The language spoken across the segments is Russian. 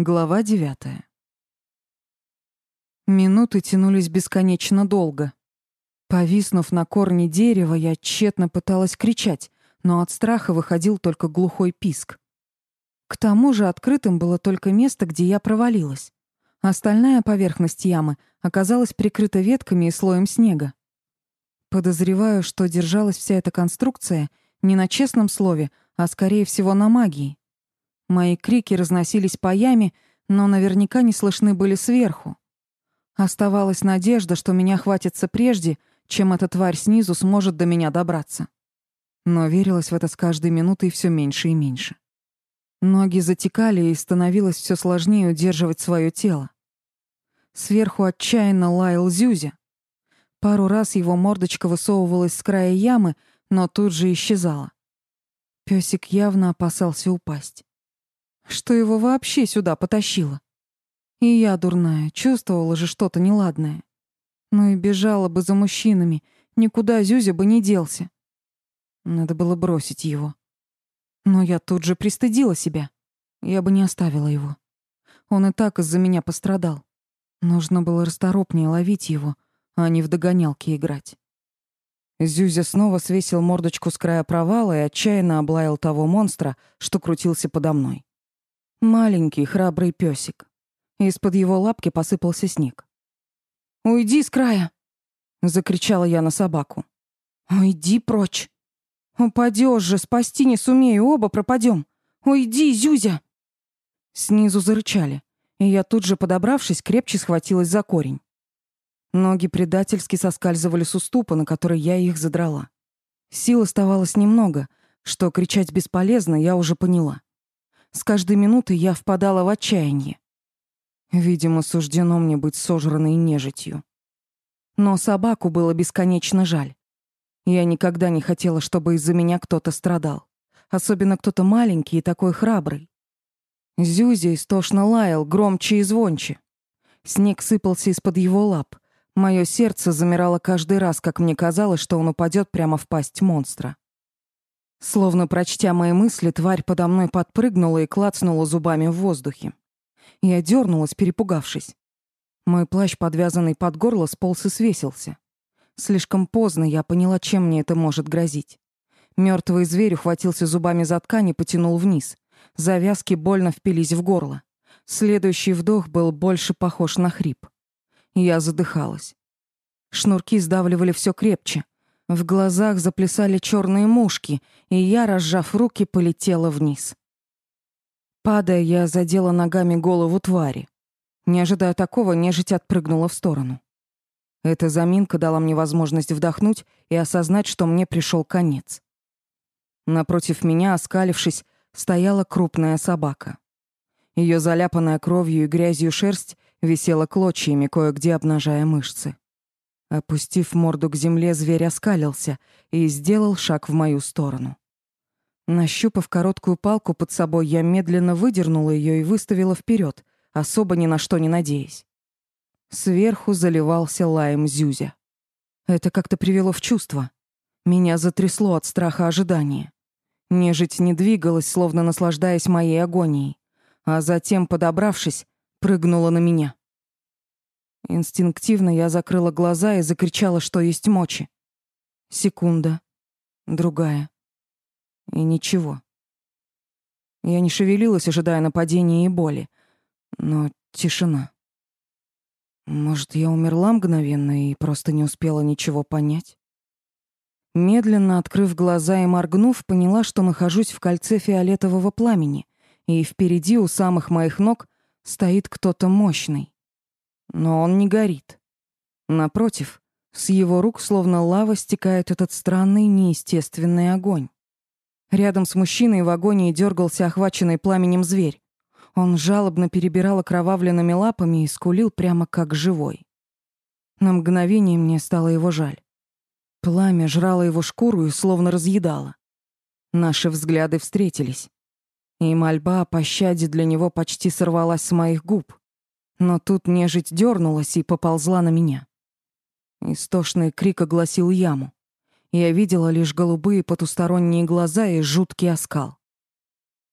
Глава девятая. Минуты тянулись бесконечно долго. Повиснув на корне дерева, я тщетно пыталась кричать, но от страха выходил только глухой писк. К тому же открытым было только место, где я провалилась. Остальная поверхность ямы оказалась прикрыта ветками и слоем снега. Подозреваю, что держалась вся эта конструкция не на честном слове, а скорее всего на магии. Мои крики разносились по яме, но наверняка не слышны были сверху. Оставалась надежда, что меня хватится прежде, чем эта тварь снизу сможет до меня добраться. Но верилось в это с каждой минутой все меньше и меньше. Ноги затекали, и становилось все сложнее удерживать свое тело. Сверху отчаянно лаял Зюзя. Пару раз его мордочка высовывалась с края ямы, но тут же исчезала. Пёсик явно опасался упасть. Что его вообще сюда потащило? И я, дурная, чувствовала же что-то неладное. Ну и бежала бы за мужчинами, никуда Зюзя бы не делся. Надо было бросить его. Но я тут же пристыдила себя. Я бы не оставила его. Он и так из-за меня пострадал. Нужно было расторопнее ловить его, а не в догонялки играть. Зюзя снова свесил мордочку с края провала и отчаянно облаял того монстра, что крутился подо мной. Маленький, храбрый песик. Из-под его лапки посыпался снег. «Уйди с края!» — закричала я на собаку. «Уйди прочь! Упадешь же, спасти не сумею, оба пропадем! Уйди, Зюзя!» Снизу зарычали, и я тут же, подобравшись, крепче схватилась за корень. Ноги предательски соскальзывали с уступа, на который я их задрала. Сил оставалось немного, что кричать бесполезно, я уже поняла. С каждой минутой я впадала в отчаяние. Видимо, суждено мне быть сожранной нежитью. Но собаку было бесконечно жаль. Я никогда не хотела, чтобы из-за меня кто-то страдал. Особенно кто-то маленький и такой храбрый. Зюзя истошно лаял, громче и звонче. Снег сыпался из-под его лап. Мое сердце замирало каждый раз, как мне казалось, что он упадет прямо в пасть монстра. Словно прочтя мои мысли, тварь подо мной подпрыгнула и клацнула зубами в воздухе. Я дернулась, перепугавшись. Мой плащ, подвязанный под горло, сполз и свесился. Слишком поздно я поняла, чем мне это может грозить. Мертвый зверь ухватился зубами за ткань и потянул вниз. Завязки больно впились в горло. Следующий вдох был больше похож на хрип. Я задыхалась. Шнурки сдавливали все крепче — в глазах заплясали черные мушки, и я, разжав руки, полетела вниз. Падая, я задела ногами голову твари. Не ожидая такого, нежить отпрыгнула в сторону. Эта заминка дала мне возможность вдохнуть и осознать, что мне пришел конец. Напротив меня, оскалившись, стояла крупная собака. Ее заляпанная кровью и грязью шерсть висела клочьями, кое-где обнажая мышцы. Опустив морду к земле, зверь оскалился и сделал шаг в мою сторону. Нащупав короткую палку под собой, я медленно выдернула ее и выставила вперед, особо ни на что не надеясь. Сверху заливался лаем Зюзя. Это как-то привело в чувство. Меня затрясло от страха ожидания. Нежить не двигалась, словно наслаждаясь моей агонией, а затем, подобравшись, прыгнула на меня. Инстинктивно я закрыла глаза и закричала, что есть мочи. Секунда. Другая. И ничего. Я не шевелилась, ожидая нападения и боли. Но тишина. Может, я умерла мгновенно и просто не успела ничего понять? Медленно открыв глаза и моргнув, поняла, что нахожусь в кольце фиолетового пламени, и впереди у самых моих ног стоит кто-то мощный. Но он не горит. Напротив, с его рук словно лава стекает этот странный неестественный огонь. Рядом с мужчиной в агонии дергался охваченный пламенем зверь. Он жалобно перебирал окровавленными лапами и скулил прямо как живой. На мгновение мне стало его жаль. Пламя жрало его шкуру и словно разъедало. Наши взгляды встретились. И мольба о пощаде для него почти сорвалась с моих губ. Но тут нежить дернулась и поползла на меня. Истошный крик огласил яму. Я видела лишь голубые потусторонние глаза и жуткий оскал.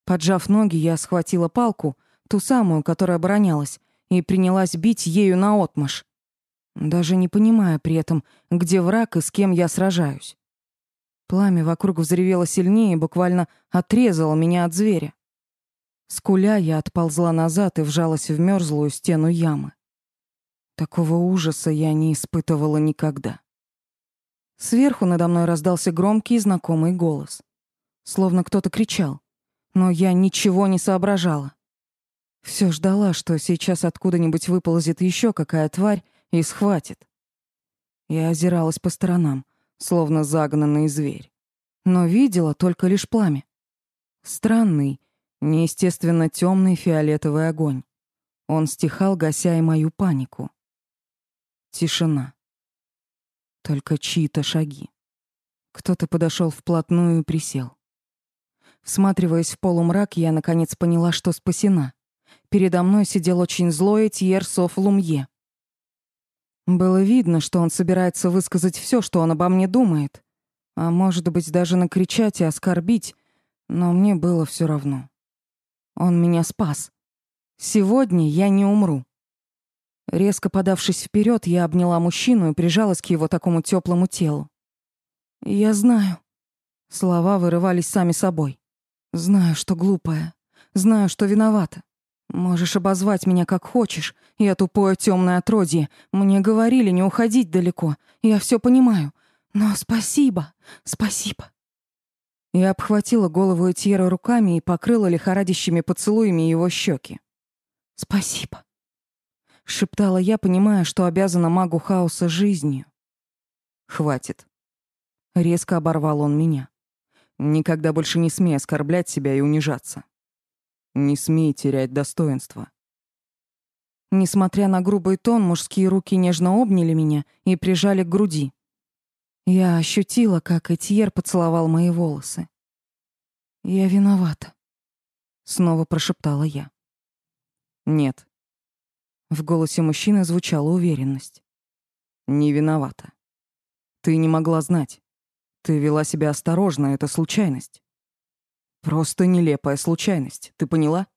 Поджав ноги, я схватила палку, ту самую, которая оборонялась, и принялась бить ею наотмашь, даже не понимая при этом, где враг и с кем я сражаюсь. Пламя вокруг взревело сильнее и буквально отрезало меня от зверя. Скуля, я отползла назад и вжалась в мерзлую стену ямы. Такого ужаса я не испытывала никогда. Сверху надо мной раздался громкий и знакомый голос. Словно кто-то кричал. Но я ничего не соображала. Все ждала, что сейчас откуда-нибудь выползет еще какая тварь и схватит. Я озиралась по сторонам, словно загнанный зверь. Но видела только лишь пламя. Странный, неестественно темный фиолетовый огонь. Он стихал, гася и мою панику. Тишина. Только чьи-то шаги. Кто-то подошел вплотную и присел. Всматриваясь в полумрак, я наконец поняла, что спасена. Передо мной сидел очень злой Тьер Соф Лумье. Было видно, что он собирается высказать все, что он обо мне думает. А может быть, даже накричать и оскорбить, но мне было все равно. Он меня спас. Сегодня я не умру. Резко подавшись вперед, я обняла мужчину и прижалась к его такому теплому телу. «Я знаю». Слова вырывались сами собой. «Знаю, что глупая. Знаю, что виновата. Можешь обозвать меня как хочешь. Я тупое темное отродье. Мне говорили не уходить далеко. Я все понимаю. Но спасибо, спасибо». Я обхватила голову Этьера руками и покрыла лихорадящими поцелуями его щеки. «Спасибо», — шептала я, понимая, что обязана магу хаоса жизнью. «Хватит». Резко оборвал он меня. «Никогда больше не смей оскорблять себя и унижаться. Не смей терять достоинство». Несмотря на грубый тон, мужские руки нежно обняли меня и прижали к груди. Я ощутила, как Этьер поцеловал мои волосы. «Я виновата», — снова прошептала я. «Нет», в голосе мужчины звучала уверенность. «Не виновата. Ты не могла знать. Ты вела себя осторожно, это случайность. Просто нелепая случайность, ты поняла?»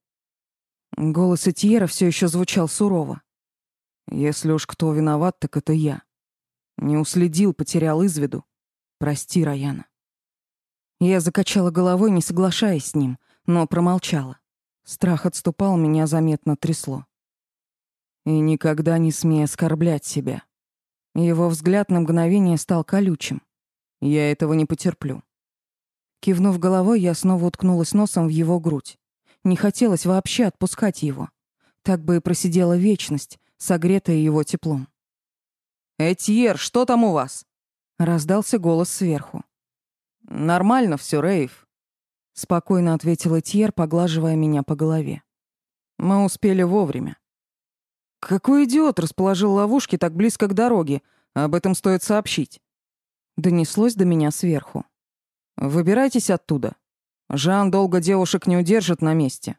Голос Этьера все еще звучал сурово. «Если уж кто виноват, так это я. Не уследил, потерял из виду. Прости, Раяна». Я закачала головой, не соглашаясь с ним, но промолчала. Страх отступал, меня заметно трясло. И никогда не смей оскорблять себя. Его взгляд на мгновение стал колючим. Я этого не потерплю. Кивнув головой, я снова уткнулась носом в его грудь. Не хотелось вообще отпускать его. Так бы и просидела вечность, согретая его теплом. «Этьер, что там у вас?» Раздался голос сверху. «Нормально все, Рейв», — спокойно ответил Этьер, поглаживая меня по голове. «Мы успели вовремя. Какой идиот расположил ловушки так близко к дороге? Об этом стоит сообщить. Донеслось до меня сверху. Выбирайтесь оттуда. Жан долго девушек не удержит на месте.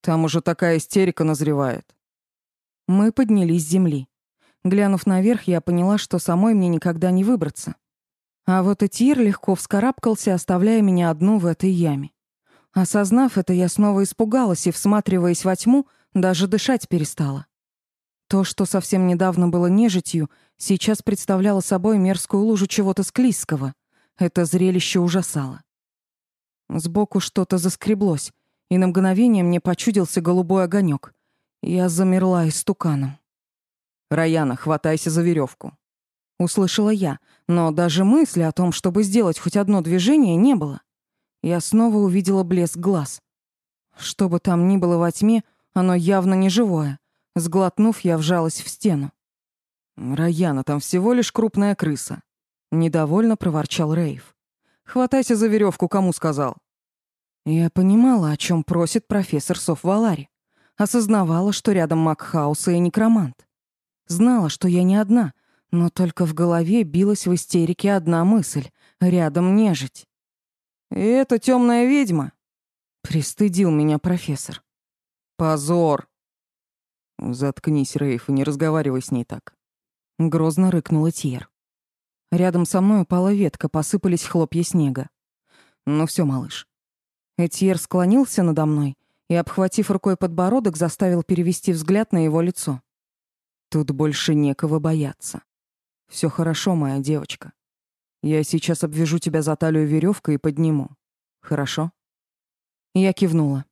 Там уже такая истерика назревает. Мы поднялись с земли. Глянув наверх, я поняла, что самой мне никогда не выбраться. А вот Этир легко вскарабкался, оставляя меня одну в этой яме. Осознав это, я снова испугалась и, всматриваясь во тьму, даже дышать перестала. То, что совсем недавно было нежитью, сейчас представляло собой мерзкую лужу чего-то склизкого. Это зрелище ужасало. Сбоку что-то заскреблось, и на мгновение мне почудился голубой огонек. Я замерла истуканом. «Раяна, хватайся за веревку. Услышала я, но даже мысли о том, чтобы сделать хоть одно движение, не было. Я снова увидела блеск глаз. Что бы там ни было во тьме, оно явно не живое. Сглотнув, я вжалась в стену. «Раяна, там всего лишь крупная крыса», — недовольно проворчал Рейв. «Хватайся за веревку, кому сказал». Я понимала, о чем просит профессор Софвалари. Осознавала, что рядом Макхауса и некромант. Знала, что я не одна, но только в голове билась в истерике одна мысль — рядом нежить. «И это темная ведьма?» — пристыдил меня профессор. «Позор!» «Заткнись, Рейф, и не разговаривай с ней так». Грозно рыкнула Тьер. Рядом со мной упала ветка, посыпались хлопья снега. «Ну все, малыш». Этьер склонился надо мной и, обхватив рукой подбородок, заставил перевести взгляд на его лицо. Тут больше некого бояться. Все хорошо, моя девочка. Я сейчас обвяжу тебя за талию веревкой и подниму. Хорошо? Я кивнула.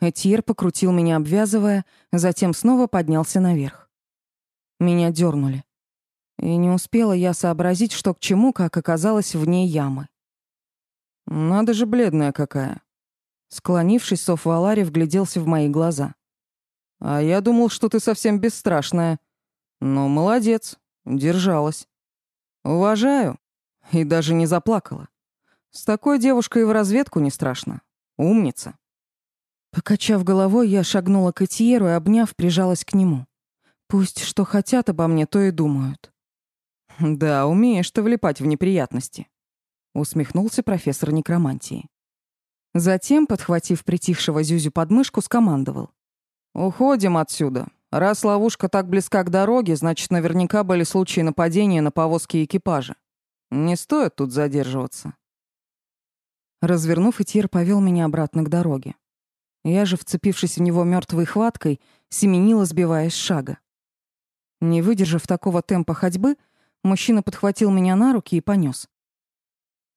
Этьер покрутил меня, обвязывая, затем снова поднялся наверх. Меня дернули. И не успела я сообразить, что к чему, как оказалось вне ямы. «Надо же, бледная какая!» Склонившись, Соф Валари вгляделся в мои глаза. «А я думал, что ты совсем бесстрашная. Но молодец, держалась. Уважаю. И даже не заплакала. С такой девушкой в разведку не страшно. Умница». Покачав головой, я шагнула к Этьеру и, обняв, прижалась к нему. Пусть что хотят обо мне, то и думают. «Да, умеешь ты влипать в неприятности», — усмехнулся профессор некромантии. Затем, подхватив притихшего Зюзю под мышку, скомандовал. «Уходим отсюда. Раз ловушка так близка к дороге, значит, наверняка были случаи нападения на повозки и экипажи. Не стоит тут задерживаться». Развернув, Этьер повел меня обратно к дороге. Я же, вцепившись в него мертвой хваткой, семенила, сбиваясь с шага. Не выдержав такого темпа ходьбы, мужчина подхватил меня на руки и понес.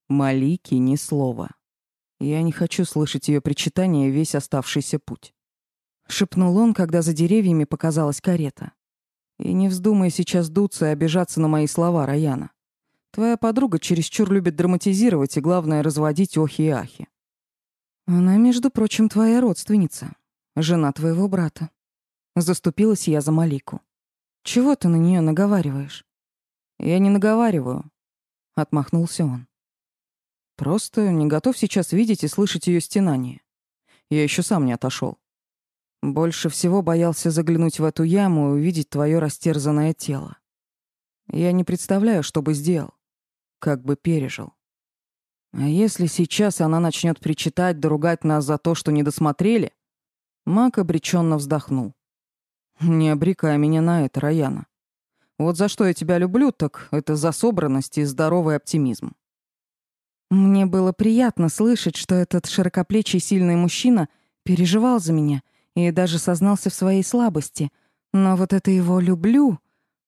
Малики ни слова. Я не хочу слышать ее причитания весь оставшийся путь. Шепнул он, когда за деревьями показалась карета. И не вздумай сейчас дуться и обижаться на мои слова, Раяна. Твоя подруга чересчур любит драматизировать и, главное, разводить охи и ахи. Она, между прочим, твоя родственница, жена твоего брата. Заступилась я за Малику. Чего ты на нее наговариваешь? Я не наговариваю, отмахнулся он. Просто не готов сейчас видеть и слышать ее стенание. Я еще сам не отошел. Больше всего боялся заглянуть в эту яму и увидеть твое растерзанное тело. Я не представляю, что бы сделал, как бы пережил. А если сейчас она начнет причитать, доругать нас за то, что не досмотрели? Мак обреченно вздохнул. Не обрекай меня на это, Раяна. Вот за что я тебя люблю, так это за собранность и здоровый оптимизм. Мне было приятно слышать, что этот широкоплечий сильный мужчина переживал за меня и даже сознался в своей слабости. Но вот это его «люблю»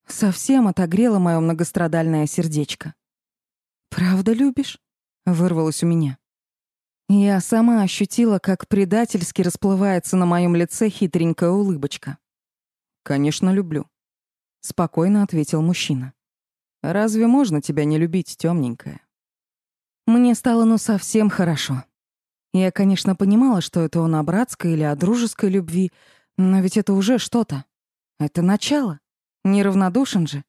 совсем отогрело мое многострадальное сердечко. «Правда любишь?» — вырвалось у меня. Я сама ощутила, как предательски расплывается на моем лице хитренькая улыбочка. «Конечно, люблю», — спокойно ответил мужчина. «Разве можно тебя не любить, темненькая?» Мне стало ну совсем хорошо. Я, конечно, понимала, что это он о братской или о дружеской любви, но ведь это уже что-то. Это начало. Неравнодушен же.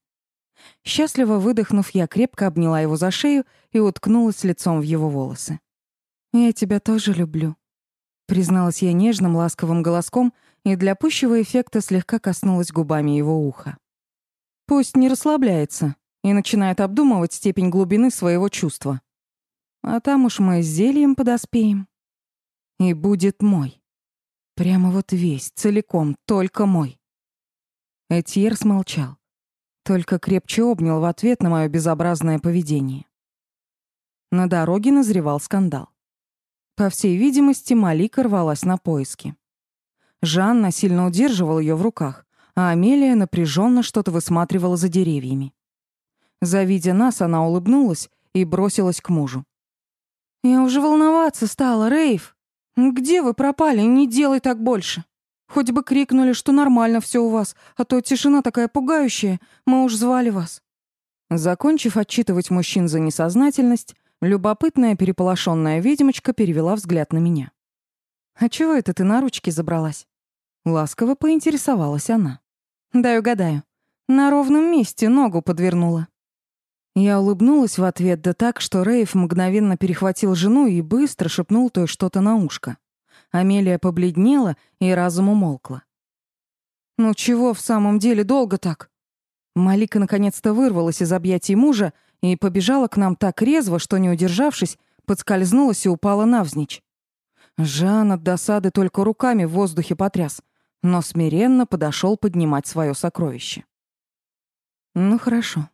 Счастливо выдохнув, я крепко обняла его за шею и уткнулась лицом в его волосы. «Я тебя тоже люблю», — призналась я нежным, ласковым голоском и для пущего эффекта слегка коснулась губами его уха. Пусть не расслабляется и начинает обдумывать степень глубины своего чувства. А там уж мы с зельем подоспеем. И будет мой. Прямо вот весь, целиком, только мой. Этьер смолчал. Только крепче обнял в ответ на мое безобразное поведение. На дороге назревал скандал. По всей видимости, Малика рвалась на поиски. Жанна сильно удерживал ее в руках, а Амелия напряженно что-то высматривала за деревьями. Завидя нас, она улыбнулась и бросилась к мужу. «Я уже волноваться стала, Рейв. Где вы пропали? Не делай так больше. Хоть бы крикнули, что нормально все у вас, а то тишина такая пугающая, мы уж звали вас». Закончив отчитывать мужчин за несознательность, любопытная переполошенная ведьмочка перевела взгляд на меня. «А чего это ты на ручки забралась?» Ласково поинтересовалась она. «Дай угадаю. На ровном месте ногу подвернула». Я улыбнулась в ответ, да так, что Рейв мгновенно перехватил жену и быстро шепнул той что-то на ушко. Амелия побледнела и разум умолкла. «Ну чего в самом деле долго так?» Малика наконец-то вырвалась из объятий мужа и побежала к нам так резво, что, не удержавшись, подскользнулась и упала навзничь. Жан от досады только руками в воздухе потряс — но смиренно подошел поднимать свое сокровище. «Ну хорошо», —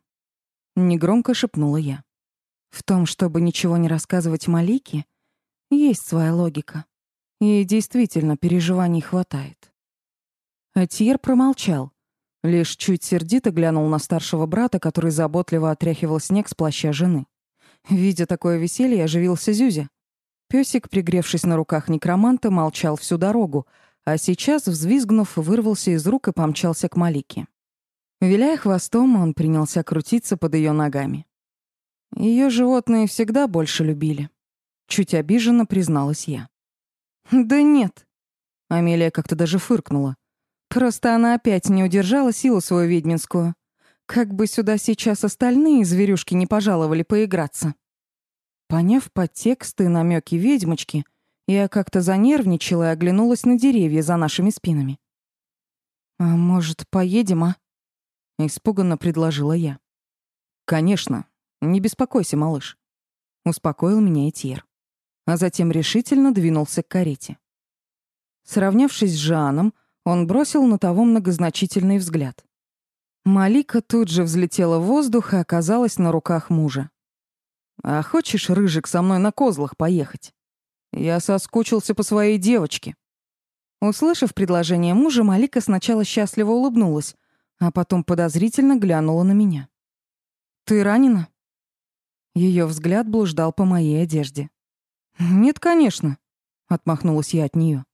негромко шепнула я. «В том, чтобы ничего не рассказывать Малике, есть своя логика. Ей действительно переживаний хватает. Атьер промолчал, лишь чуть сердито глянул на старшего брата, который заботливо отряхивал снег с плаща жены. Видя такое веселье, оживился Зюзя. Пёсик, пригревшись на руках некроманта, молчал всю дорогу, а сейчас, взвизгнув, вырвался из рук и помчался к Малике. Виляя хвостом, он принялся крутиться под ее ногами. Ее животные всегда больше любили. Чуть обиженно призналась я. «Да нет». Амелия как-то даже фыркнула. Просто она опять не удержала силу свою ведьминскую. Как бы сюда сейчас остальные зверюшки не пожаловали поиграться. Поняв подтекст и намеки ведьмочки, я как-то занервничала и оглянулась на деревья за нашими спинами. «А может, поедем, а?» — испуганно предложила я. «Конечно. Не беспокойся, малыш», — успокоил меня Этьер. А затем решительно двинулся к карете. Сравнявшись с Жаном, он бросил на того многозначительный взгляд. Малика тут же взлетела в воздух и оказалась на руках мужа. А хочешь, Рыжик, со мной на козлах поехать? Я соскучился по своей девочке». Услышав предложение мужа, Малика сначала счастливо улыбнулась, а потом подозрительно глянула на меня. «Ты ранена?» Ее взгляд блуждал по моей одежде. «Нет, конечно», — отмахнулась я от нее.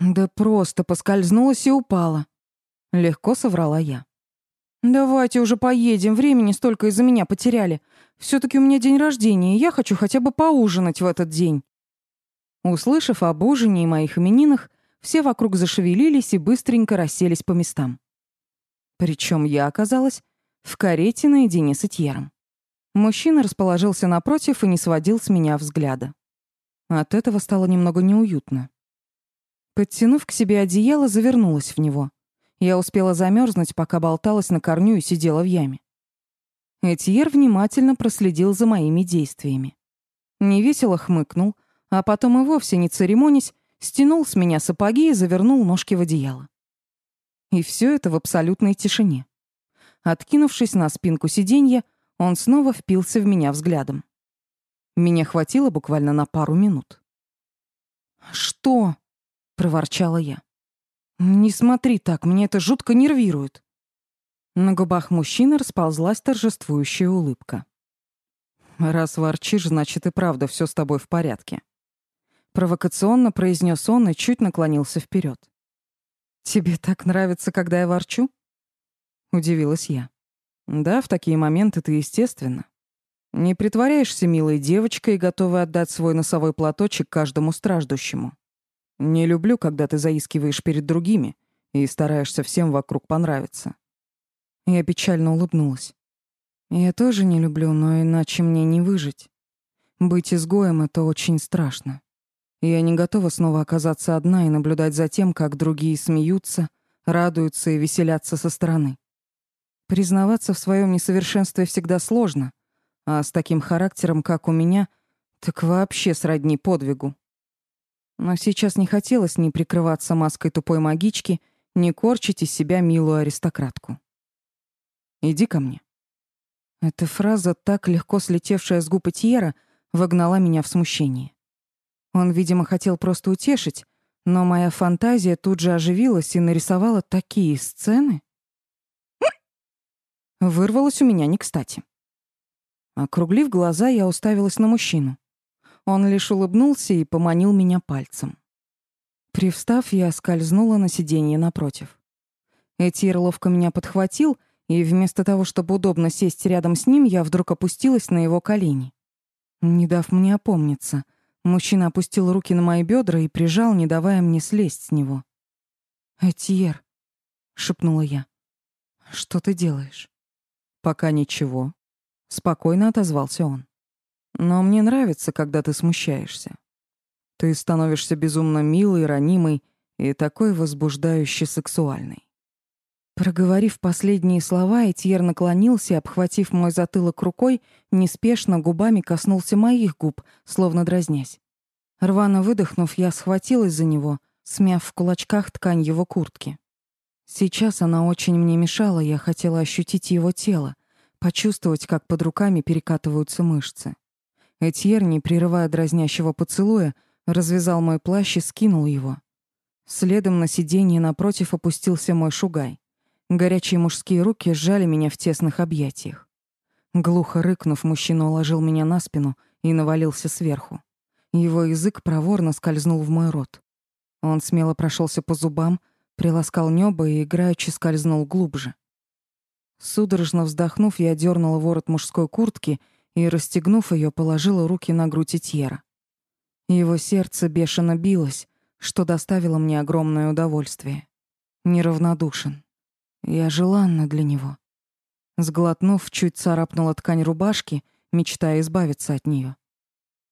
«Да просто поскользнулась и упала», — легко соврала я. «Давайте уже поедем, времени столько из-за меня потеряли. все таки у меня день рождения, и я хочу хотя бы поужинать в этот день». Услышав об ужине и моих именинах, все вокруг зашевелились и быстренько расселись по местам. Причем я оказалась в карете наедине с Этьером. Мужчина расположился напротив и не сводил с меня взгляда. От этого стало немного неуютно. Подтянув к себе одеяло, завернулась в него. Я успела замерзнуть, пока болталась на корню и сидела в яме. Этьер внимательно проследил за моими действиями. Невесело хмыкнул, а потом и вовсе не церемонясь, стянул с меня сапоги и завернул ножки в одеяло. И все это в абсолютной тишине. Откинувшись на спинку сиденья, он снова впился в меня взглядом. Меня хватило буквально на пару минут. «Что?» — проворчала я. «Не смотри так, мне это жутко нервирует». На губах мужчины расползлась торжествующая улыбка. «Раз ворчишь, значит и правда все с тобой в порядке». Провокационно произнес он и чуть наклонился вперед. «Тебе так нравится, когда я ворчу?» Удивилась я. «Да, в такие моменты ты естественно. Не притворяешься милой девочкой, готовой отдать свой носовой платочек каждому страждущему. Не люблю, когда ты заискиваешь перед другими и стараешься всем вокруг понравиться. Я печально улыбнулась. Я тоже не люблю, но иначе мне не выжить. Быть изгоем — это очень страшно. Я не готова снова оказаться одна и наблюдать за тем, как другие смеются, радуются и веселятся со стороны. Признаваться в своем несовершенстве всегда сложно, а с таким характером, как у меня, так вообще сродни подвигу. Но сейчас не хотелось ни прикрываться маской тупой магички, ни корчить из себя милую аристократку. «Иди ко мне». Эта фраза, так легко слетевшая с губ Этьера, вогнала меня в смущение. Он, видимо, хотел просто утешить, но моя фантазия тут же оживилась и нарисовала такие сцены. Вырвалось у меня не кстати. Округлив глаза, я уставилась на мужчину. Он лишь улыбнулся и поманил меня пальцем. Привстав, я скользнула на сиденье напротив. Этир ловко меня подхватил, и вместо того, чтобы удобно сесть рядом с ним, я вдруг опустилась на его колени. Не дав мне опомниться, мужчина опустил руки на мои бедра и прижал, не давая мне слезть с него. «Этьер», — шепнула я, — «что ты делаешь?» «Пока ничего», — спокойно отозвался он. Но мне нравится, когда ты смущаешься. Ты становишься безумно милой, ранимой и такой возбуждающе сексуальной. Проговорив последние слова, Этьер наклонился обхватив мой затылок рукой, неспешно губами коснулся моих губ, словно дразнясь. Рвано выдохнув, я схватилась за него, смяв в кулачках ткань его куртки. Сейчас она очень мне мешала, я хотела ощутить его тело, почувствовать, как под руками перекатываются мышцы. Этьер, не прерывая дразнящего поцелуя, Развязал мой плащ и скинул его. Следом на сиденье напротив опустился мой шугай. Горячие мужские руки сжали меня в тесных объятиях. Глухо рыкнув, мужчина уложил меня на спину и навалился сверху. Его язык проворно скользнул в мой рот. Он смело прошелся по зубам, приласкал небо и играючи скользнул глубже. Судорожно вздохнув, я дернула ворот мужской куртки и, расстегнув ее, положила руки на грудь Этьера. Его сердце бешено билось, что доставило мне огромное удовольствие. Неравнодушен. Я желанна для него. Сглотнув, чуть царапнула ткань рубашки, мечтая избавиться от нее.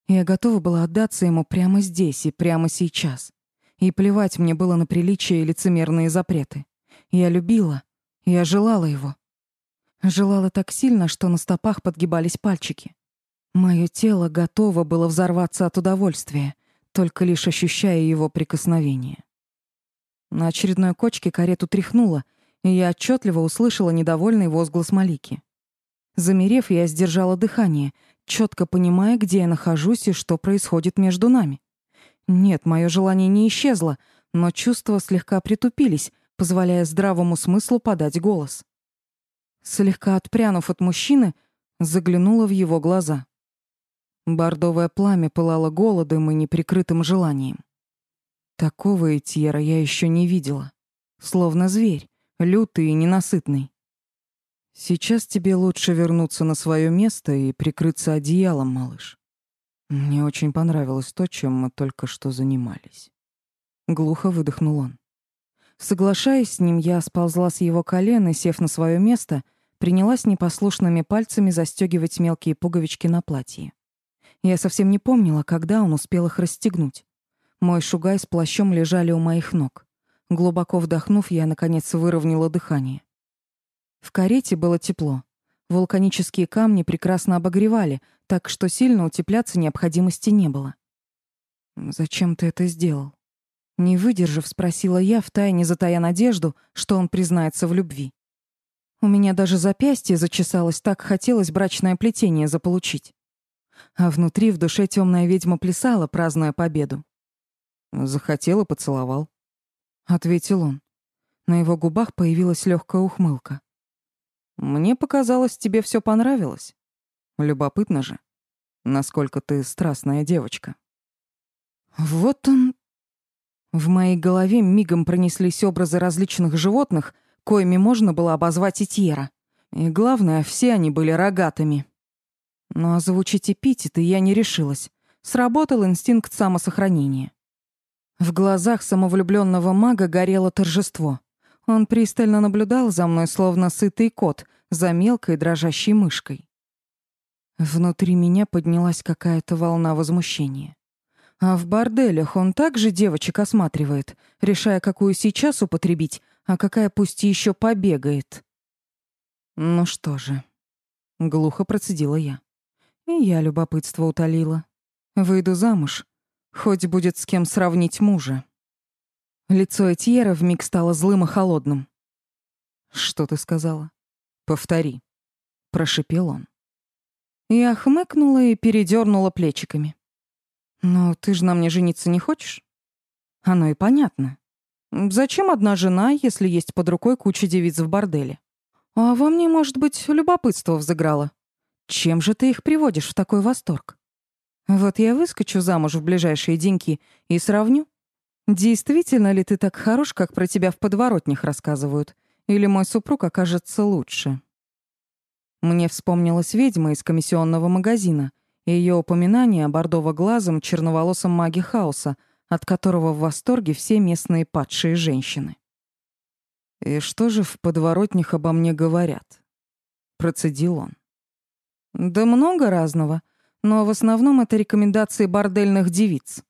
Я готова была отдаться ему прямо здесь и прямо сейчас. И плевать мне было на приличия и лицемерные запреты. Я любила, я желала его. Желала так сильно, что на стопах подгибались пальчики. Мое тело готово было взорваться от удовольствия, только лишь ощущая его прикосновение. На очередной кочке карету тряхнуло, и я отчетливо услышала недовольный возглас Малики. Замерев, я сдержала дыхание, четко понимая, где я нахожусь и что происходит между нами. Нет, мое желание не исчезло, но чувства слегка притупились, позволяя здравому смыслу подать голос. Слегка отпрянув от мужчины, заглянула в его глаза. Бордовое пламя пылало голодом и неприкрытым желанием. Такого Этьера я еще не видела. Словно зверь, лютый и ненасытный. Сейчас тебе лучше вернуться на свое место и прикрыться одеялом, малыш. Мне очень понравилось то, чем мы только что занимались. Глухо выдохнул он. Соглашаясь с ним, я сползла с его колен и, сев на свое место, принялась непослушными пальцами застегивать мелкие пуговички на платье. Я совсем не помнила, когда он успел их расстегнуть. Мой шугай с плащом лежали у моих ног. Глубоко вдохнув, я, наконец, выровняла дыхание. В карете было тепло. Вулканические камни прекрасно обогревали, так что сильно утепляться необходимости не было. «Зачем ты это сделал?» Не выдержав, спросила я, втайне затая надежду, что он признается в любви. У меня даже запястье зачесалось, так хотелось брачное плетение заполучить а внутри в душе темная ведьма плясала, празднуя победу. «Захотел и поцеловал», — ответил он. На его губах появилась легкая ухмылка. «Мне показалось, тебе все понравилось. Любопытно же, насколько ты страстная девочка». Вот он... В моей голове мигом пронеслись образы различных животных, коими можно было обозвать Итьера. И главное, все они были рогатыми. Но озвучить эпитеты я не решилась. Сработал инстинкт самосохранения. В глазах самовлюбленного мага горело торжество. Он пристально наблюдал за мной, словно сытый кот, за мелкой дрожащей мышкой. Внутри меня поднялась какая-то волна возмущения. А в борделях он также девочек осматривает, решая, какую сейчас употребить, а какая пусть еще побегает. Ну что же, глухо процедила я. И я любопытство утолила. Выйду замуж, хоть будет с кем сравнить мужа. Лицо Этьера вмиг стало злым и холодным. «Что ты сказала?» «Повтори», — прошипел он. Я хмыкнула и передернула плечиками. «Ну, ты же на мне жениться не хочешь?» «Оно и понятно. Зачем одна жена, если есть под рукой куча девиц в борделе? А во мне, может быть, любопытство взыграло. Чем же ты их приводишь в такой восторг? Вот я выскочу замуж в ближайшие деньки и сравню. Действительно ли ты так хорош, как про тебя в подворотнях рассказывают? Или мой супруг окажется лучше? Мне вспомнилась ведьма из комиссионного магазина и ее упоминание о бордово-глазом черноволосом маге хаоса, от которого в восторге все местные падшие женщины. «И что же в подворотнях обо мне говорят?» Процедил он. Да много разного, но в основном это рекомендации бордельных девиц.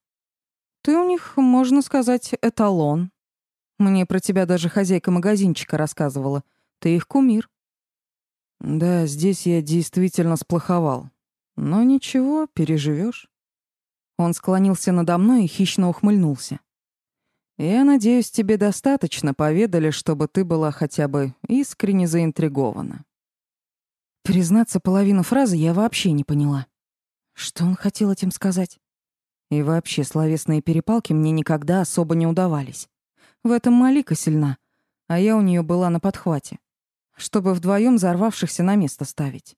Ты у них, можно сказать, эталон. Мне про тебя даже хозяйка магазинчика рассказывала. Ты их кумир. Да, здесь я действительно сплоховал. Но ничего, переживешь. Он склонился надо мной и хищно ухмыльнулся. Я надеюсь, тебе достаточно поведали, чтобы ты была хотя бы искренне заинтригована. Признаться, половину фразы я вообще не поняла. Что он хотел этим сказать? И вообще, словесные перепалки мне никогда особо не удавались. В этом Малика сильна, а я у нее была на подхвате, чтобы вдвоем взорвавшихся на место ставить.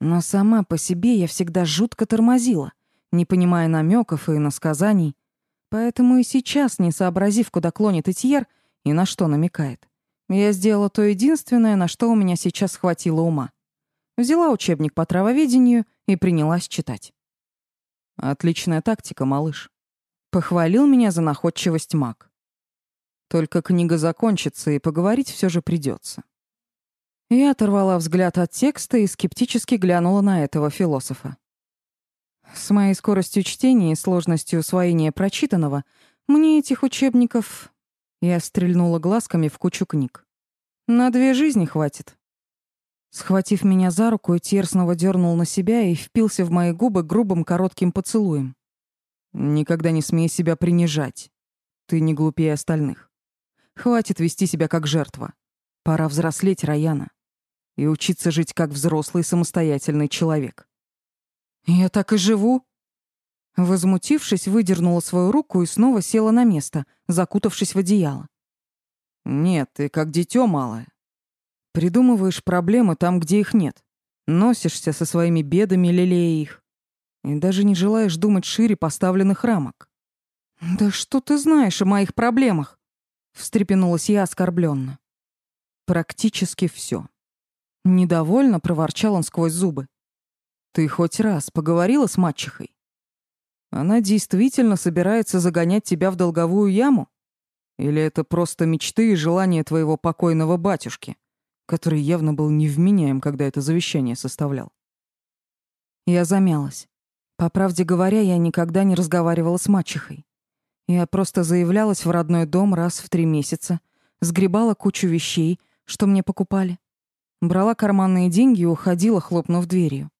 Но сама по себе я всегда жутко тормозила, не понимая намеков и насказаний, поэтому и сейчас, не сообразив, куда клонит Этьер и на что намекает, я сделала то единственное, на что у меня сейчас хватило ума. Взяла учебник по травоведению и принялась читать. «Отличная тактика, малыш», — похвалил меня за находчивость маг. «Только книга закончится, и поговорить все же придется. Я оторвала взгляд от текста и скептически глянула на этого философа. С моей скоростью чтения и сложностью усвоения прочитанного мне этих учебников я стрельнула глазками в кучу книг. На две жизни хватит. Схватив меня за руку, Тьер снова дернул на себя и впился в мои губы грубым коротким поцелуем. «Никогда не смей себя принижать. Ты не глупее остальных. Хватит вести себя как жертва. Пора взрослеть, Раяна, и учиться жить как взрослый самостоятельный человек». «Я так и живу?» Возмутившись, выдернула свою руку и снова села на место, закутавшись в одеяло. «Нет, ты как дитё малое. Придумываешь проблемы там, где их нет. Носишься со своими бедами, лелея их. И даже не желаешь думать шире поставленных рамок». «Да что ты знаешь о моих проблемах?» Встрепенулась я оскорбленно. «Практически все. Недовольно проворчал он сквозь зубы. «Ты хоть раз поговорила с мачехой?» Она действительно собирается загонять тебя в долговую яму? Или это просто мечты и желания твоего покойного батюшки, который явно был невменяем, когда это завещание составлял? Я замялась. По правде говоря, я никогда не разговаривала с мачехой. Я просто заявлялась в родной дом раз в три месяца, сгребала кучу вещей, что мне покупали, брала карманные деньги и уходила, хлопнув дверью.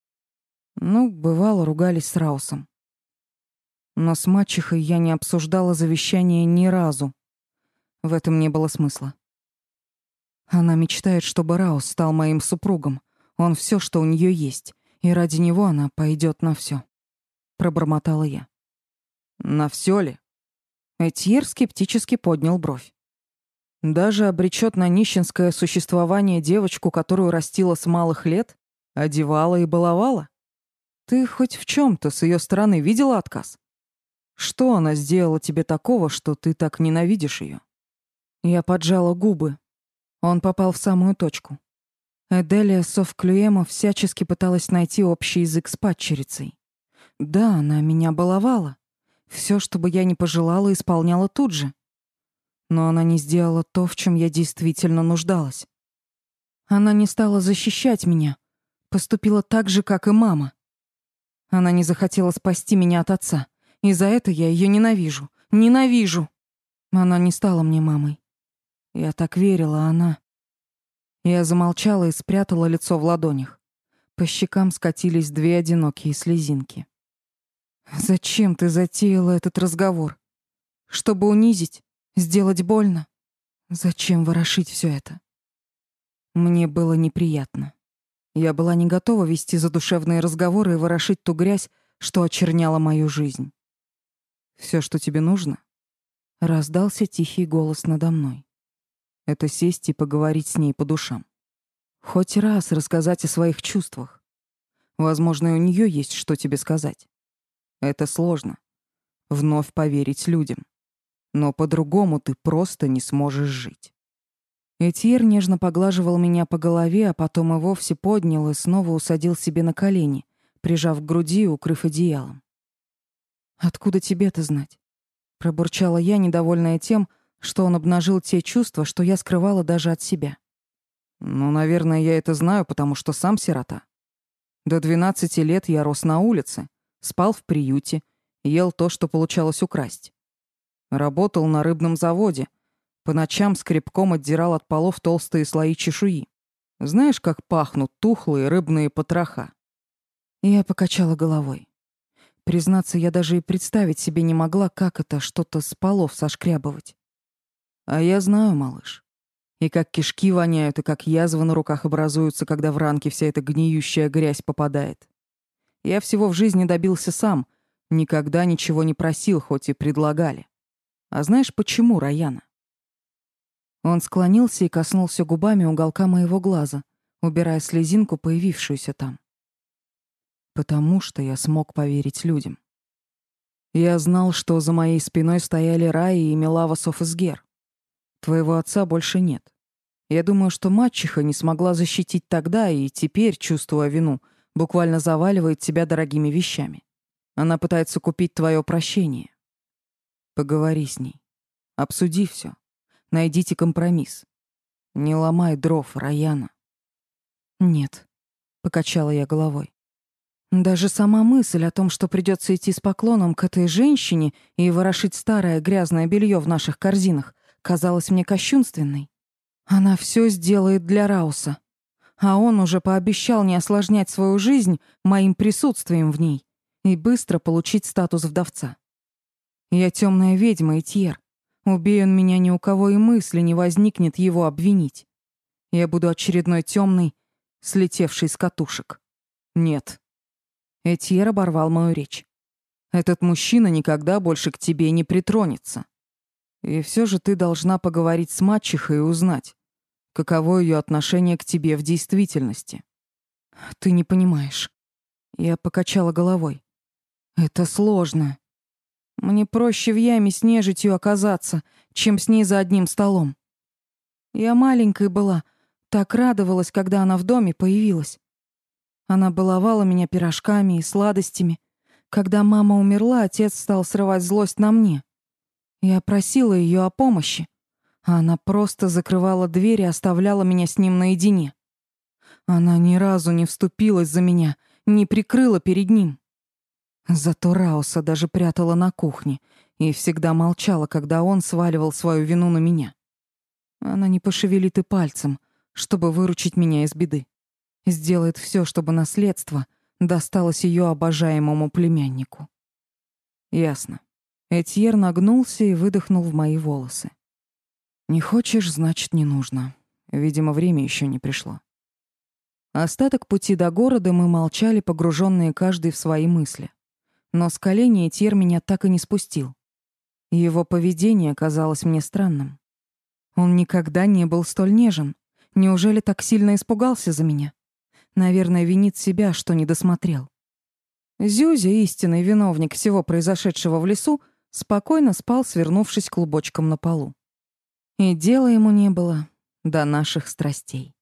Ну, бывало, ругались с Раусом. Но с мачехой я не обсуждала завещание ни разу. В этом не было смысла. Она мечтает, чтобы Раус стал моим супругом. Он все, что у нее есть, и ради него она пойдет на все. Пробормотала я. На все ли? Этьер скептически поднял бровь. Даже обречет на нищенское существование девочку, которую растила с малых лет, одевала и баловала? Ты хоть в чем то с ее стороны видела отказ? Что она сделала тебе такого, что ты так ненавидишь ее? Я поджала губы. Он попал в самую точку. Эделия Совклюема всячески пыталась найти общий язык с падчерицей. Да, она меня баловала. Все, что бы я ни пожелала, исполняла тут же. Но она не сделала то, в чем я действительно нуждалась. Она не стала защищать меня. Поступила так же, как и мама. Она не захотела спасти меня от отца. И за это я ее ненавижу. Ненавижу. Она не стала мне мамой. Я так верила, она... Я замолчала и спрятала лицо в ладонях. По щекам скатились две одинокие слезинки. «Зачем ты затеяла этот разговор? Чтобы унизить? Сделать больно? Зачем ворошить все это?» Мне было неприятно. Я была не готова вести задушевные разговоры и ворошить ту грязь, что очерняла мою жизнь. Все, что тебе нужно, раздался тихий голос надо мной. Это сесть и поговорить с ней по душам. Хоть раз рассказать о своих чувствах. Возможно, у нее есть что тебе сказать. Это сложно. Вновь поверить людям. Но по-другому ты просто не сможешь жить. Этьер нежно поглаживал меня по голове, а потом и вовсе поднял и снова усадил себе на колени, прижав к груди и укрыв одеялом. «Откуда тебе-то знать?» Пробурчала я, недовольная тем, что он обнажил те чувства, что я скрывала даже от себя. «Ну, наверное, я это знаю, потому что сам сирота. До 12 лет я рос на улице, спал в приюте, ел то, что получалось украсть. Работал на рыбном заводе, по ночам скребком отдирал от полов толстые слои чешуи. Знаешь, как пахнут тухлые рыбные потроха?» Я покачала головой. Признаться, я даже и представить себе не могла, как это что-то с полов сошкрябывать. А я знаю, малыш. И как кишки воняют, и как язвы на руках образуются, когда в ранки вся эта гниющая грязь попадает. Я всего в жизни добился сам, Никогда ничего не просил, хоть и предлагали. А знаешь, почему, Раяна? Он склонился и коснулся губами уголка моего глаза, убирая слезинку, появившуюся там. Потому что я смог поверить людям. Я знал, что за моей спиной стояли Раи и Милава Софисгер. Твоего отца больше нет. Я думаю, что мачеха не смогла защитить тогда и теперь, чувствуя вину, буквально заваливает тебя дорогими вещами. Она пытается купить твое прощение. Поговори с ней. Обсуди все. Найдите компромисс. Не ломай дров, Раяна. Нет, покачала я головой. Даже сама мысль о том, что придется идти с поклоном к этой женщине и ворошить старое грязное белье в наших корзинах, казалась мне кощунственной. Она все сделает для Рауса. А он уже пообещал не осложнять свою жизнь моим присутствием в ней и быстро получить статус вдовца. Я темная ведьма, Этьер. Убей он меня, ни у кого и мысли не возникнет его обвинить. Я буду очередной темный, слетевший с катушек. Нет. Этьер оборвал мою речь. Этот мужчина никогда больше к тебе не притронется. И все же ты должна поговорить с мачехой и узнать, каково ее отношение к тебе в действительности. Ты не понимаешь. Я покачала головой. Это сложно. Мне проще в яме с нежитью оказаться, чем с ней за одним столом. Я маленькой была, так радовалась, когда она в доме появилась. Она баловала меня пирожками и сладостями. Когда мама умерла, отец стал срывать злость на мне. Я просила ее о помощи, а она просто закрывала дверь и оставляла меня с ним наедине. Она ни разу не вступилась за меня, не прикрыла перед ним. Зато Рауса даже прятала на кухне и всегда молчала, когда он сваливал свою вину на меня. Она не пошевелит и пальцем, чтобы выручить меня из беды сделает все, чтобы наследство досталось ее обожаемому племяннику. Ясно. Этьер нагнулся и выдохнул в мои волосы. Не хочешь, значит, не нужно. Видимо, время еще не пришло. Остаток пути до города мы молчали, погруженные каждый в свои мысли. Но с колени Этьер меня так и не спустил. Его поведение казалось мне странным. Он никогда не был столь нежен. Неужели так сильно испугался за меня? Наверное, винит себя, что не досмотрел. Зюзя, истинный виновник всего произошедшего в лесу, спокойно спал, свернувшись клубочком на полу. И дела ему не было до наших страстей.